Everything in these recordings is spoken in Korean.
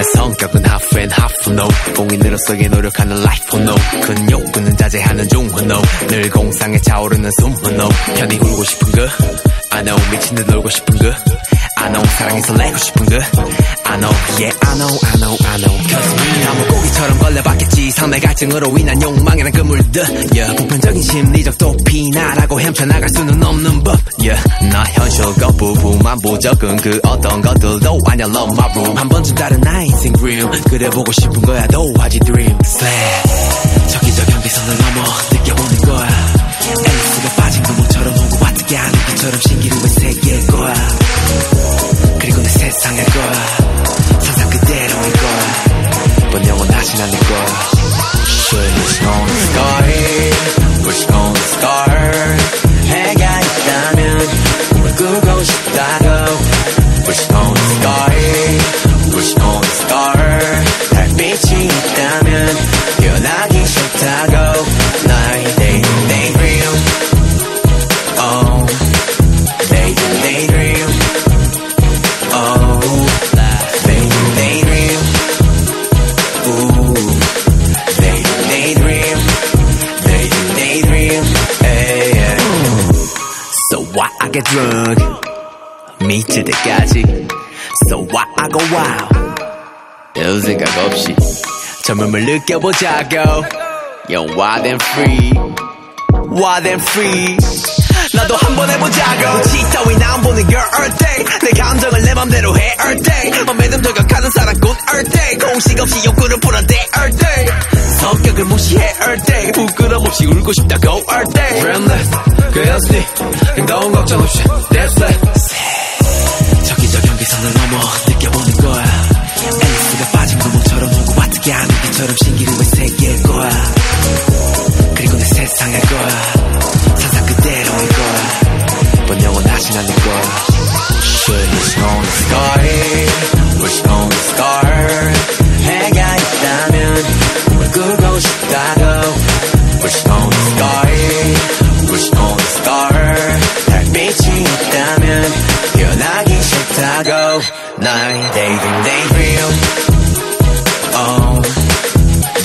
내 성격은 half and half no. 공인으로서의 노력하는 life no. 큰 욕구는 자제하는 중후 no. 늘 공상에 차오르는 숨후 no. 편히 울고 싶은 그 I know 미친 듯 놀고 싶은 그 I know 사랑에 설레고 싶은 그 I know yeah I know I know I know. me 나무 고기처럼 걸려봤겠지 상대 갈증으로 인한 욕망이란 그물들. Yeah. 보편적인 심리적 도피나라고 헤쳐나갈 수는 없는 법. Yeah. 나 현실 거부부만 부적은 그 어떤 것들도 아냐 love my room 한 번쯤 다른 인생 dream. 그래 보고 싶은 거야 Slay 저기저 경계선을 넘어 느껴보는 거야. 앨리스가 빠진 구멍처럼 오고 왔던 게 아닌 것처럼 신기루의 get drunk 미칠 때까지 So what I go wow 별 생각 없이 젊음을 느껴보자고 Yo wild and free Wild and free 나도 한번 해보자고 지 따윈 안 보는 girl all day 내 감정을 내 맘대로 해 all day 맘에든 저격하는 사랑꾼 all day 공식 없이 욕구를 풀어대 all day 성격을 무시해 all day 부끄럼 없이 울고 싶다고 all day Dreamless 그였으니 행동 걱정 없이 That's it. 저기저 경계선을 넘어 느껴보는 거야. 앨리스가 빠진 구멍처럼 오고 왔던 게 아닌 것처럼 신기루의 세계일 거야. 그리고 내 세상일 거야. 상상 그대로일 거야. 넌 영원하진 않을 거야. Wish on the star Wish on the star 해가 있다면 꾸고 싶다고. Wish on the 변하기 싫다고 나의 daydream daydream Oh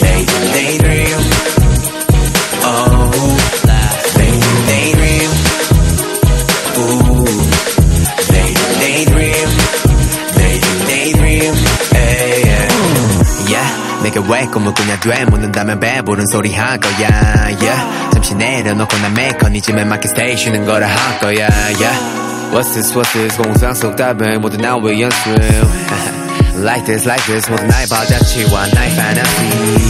daydream daydream Oh daydream daydream Ooh daydream daydream Daydream daydream hey, yeah. yeah 내가 왜 꿈을 꾸냐 돼 묻는다면 배부른 소리 할 거야 yeah. 잠시 내려놓고 난 메커니즘에 맞게 스테이 쉬는 거라 할 거야 yeah. What's this what's this 공상 속 답은 모두 나의 연습 Like this like this 모두 나의 바자치와 나의 fantasy